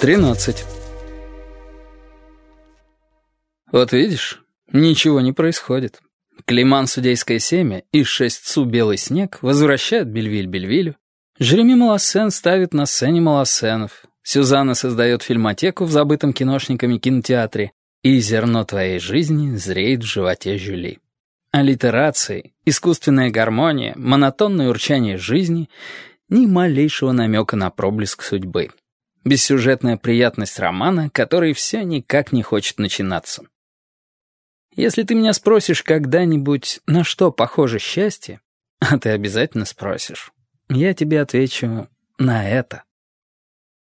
13. Вот видишь, ничего не происходит. Климан судейское семя и шесть цу белый снег возвращают Бельвиль Бельвилю. Жереми Малассен ставит на сцене Малассенов. Сюзанна создает фильмотеку в забытом киношниками кинотеатре. И зерно твоей жизни зреет в животе Жюли. Аллитерации, искусственная гармония, монотонное урчание жизни — ни малейшего намека на проблеск судьбы. Бессюжетная приятность романа, который все никак не хочет начинаться. Если ты меня спросишь когда-нибудь, на что похоже счастье, а ты обязательно спросишь, я тебе отвечу на это.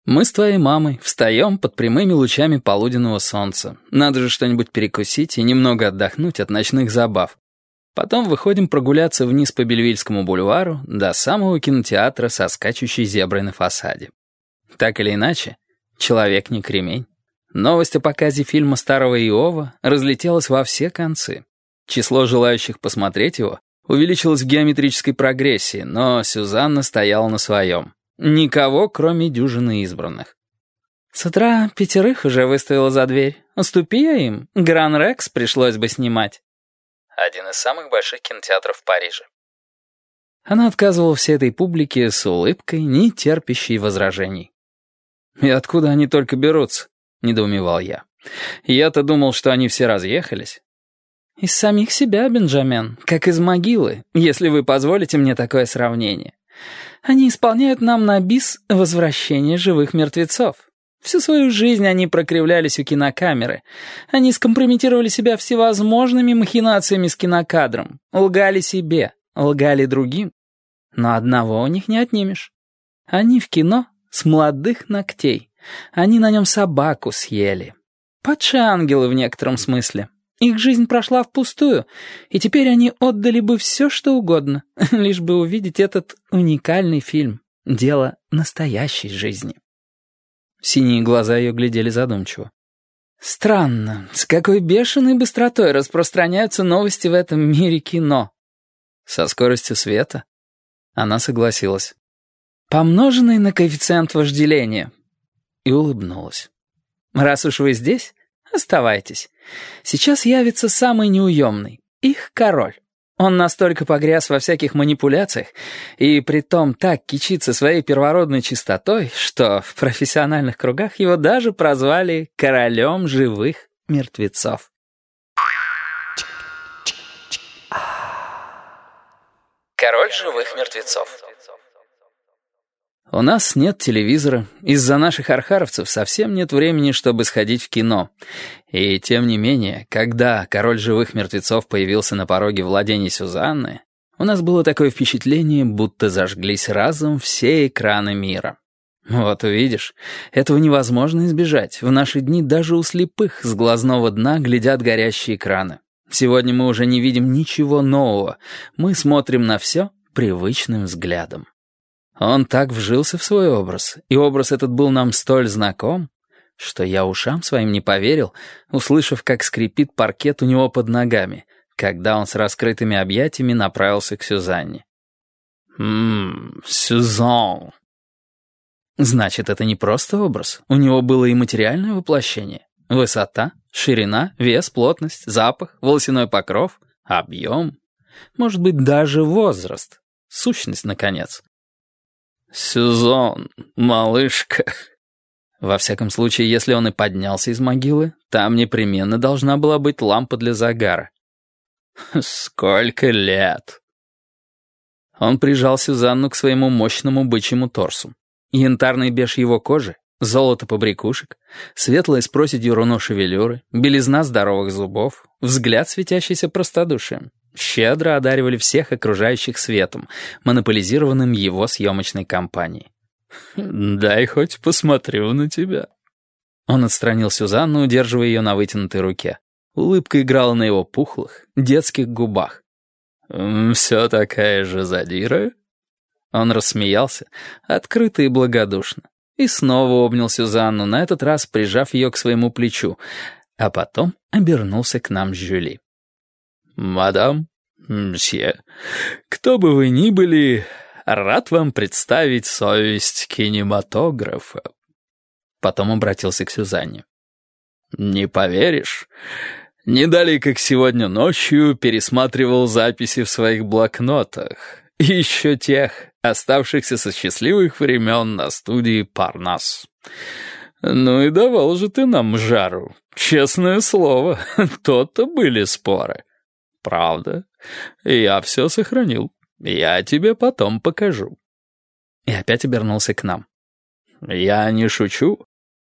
Мы с твоей мамой встаем под прямыми лучами полуденного солнца. Надо же что-нибудь перекусить и немного отдохнуть от ночных забав. Потом выходим прогуляться вниз по Бельвильскому бульвару до самого кинотеатра со скачущей зеброй на фасаде. Так или иначе, человек не кремень. Новость о показе фильма «Старого Иова» разлетелась во все концы. Число желающих посмотреть его увеличилось в геометрической прогрессии, но Сюзанна стояла на своем. Никого, кроме дюжины избранных. «С утра пятерых уже выставила за дверь. Уступи я им. Гран-Рекс пришлось бы снимать» один из самых больших кинотеатров в Париже. Она отказывала всей этой публике с улыбкой, не терпящей возражений. «И откуда они только берутся?» — недоумевал я. «Я-то думал, что они все разъехались». «Из самих себя, Бенджамен, как из могилы, если вы позволите мне такое сравнение. Они исполняют нам на бис возвращение живых мертвецов. Всю свою жизнь они прокривлялись у кинокамеры. Они скомпрометировали себя всевозможными махинациями с кинокадром. Лгали себе, лгали другим. Но одного у них не отнимешь. Они в кино с молодых ногтей. Они на нем собаку съели. Падшие ангелы в некотором смысле. Их жизнь прошла впустую, и теперь они отдали бы все, что угодно, лишь бы увидеть этот уникальный фильм. Дело настоящей жизни. Синие глаза ее глядели задумчиво. «Странно, с какой бешеной быстротой распространяются новости в этом мире кино?» «Со скоростью света?» Она согласилась. «Помноженный на коэффициент вожделения». И улыбнулась. «Раз уж вы здесь, оставайтесь. Сейчас явится самый неуемный, их король». Он настолько погряз во всяких манипуляциях и притом так кичится своей первородной чистотой, что в профессиональных кругах его даже прозвали «королем живых мертвецов». Король живых мертвецов. У нас нет телевизора. Из-за наших архаровцев совсем нет времени, чтобы сходить в кино. И тем не менее, когда король живых мертвецов появился на пороге владений Сюзанны, у нас было такое впечатление, будто зажглись разом все экраны мира. Вот увидишь, этого невозможно избежать. В наши дни даже у слепых с глазного дна глядят горящие экраны. Сегодня мы уже не видим ничего нового. Мы смотрим на все привычным взглядом. Он так вжился в свой образ, и образ этот был нам столь знаком, что я ушам своим не поверил, услышав, как скрипит паркет у него под ногами, когда он с раскрытыми объятиями направился к Сюзанне. «Ммм, Сюзан!» Значит, это не просто образ, у него было и материальное воплощение. Высота, ширина, вес, плотность, запах, волосяной покров, объем. Может быть, даже возраст. Сущность, наконец. «Сюзон, малышка». Во всяком случае, если он и поднялся из могилы, там непременно должна была быть лампа для загара. «Сколько лет!» Он прижал Сюзанну к своему мощному бычьему торсу. Янтарный беж его кожи, золото побрякушек, светлое с проседью руно шевелюры, белизна здоровых зубов, взгляд, светящийся простодушием щедро одаривали всех окружающих светом, монополизированным его съемочной компанией. «Дай хоть посмотрю на тебя». Он отстранил Сюзанну, удерживая ее на вытянутой руке. Улыбка играла на его пухлых, детских губах. «Все такая же задира?» Он рассмеялся, открыто и благодушно, и снова обнял Сюзанну, на этот раз прижав ее к своему плечу, а потом обернулся к нам с Жюли. «Мадам, мсье, кто бы вы ни были, рад вам представить совесть кинематографа». Потом обратился к Сюзанне. «Не поверишь, не далее, как сегодня ночью пересматривал записи в своих блокнотах, еще тех, оставшихся со счастливых времен на студии «Парнас». Ну и давал же ты нам жару. Честное слово, то-то были споры. Правда. Я все сохранил. Я тебе потом покажу. И опять обернулся к нам. Я не шучу.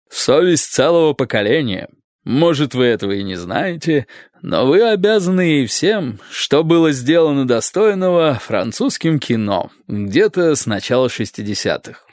Совесть целого поколения. Может, вы этого и не знаете, но вы обязаны и всем, что было сделано достойного французским кино где-то с начала 60-х.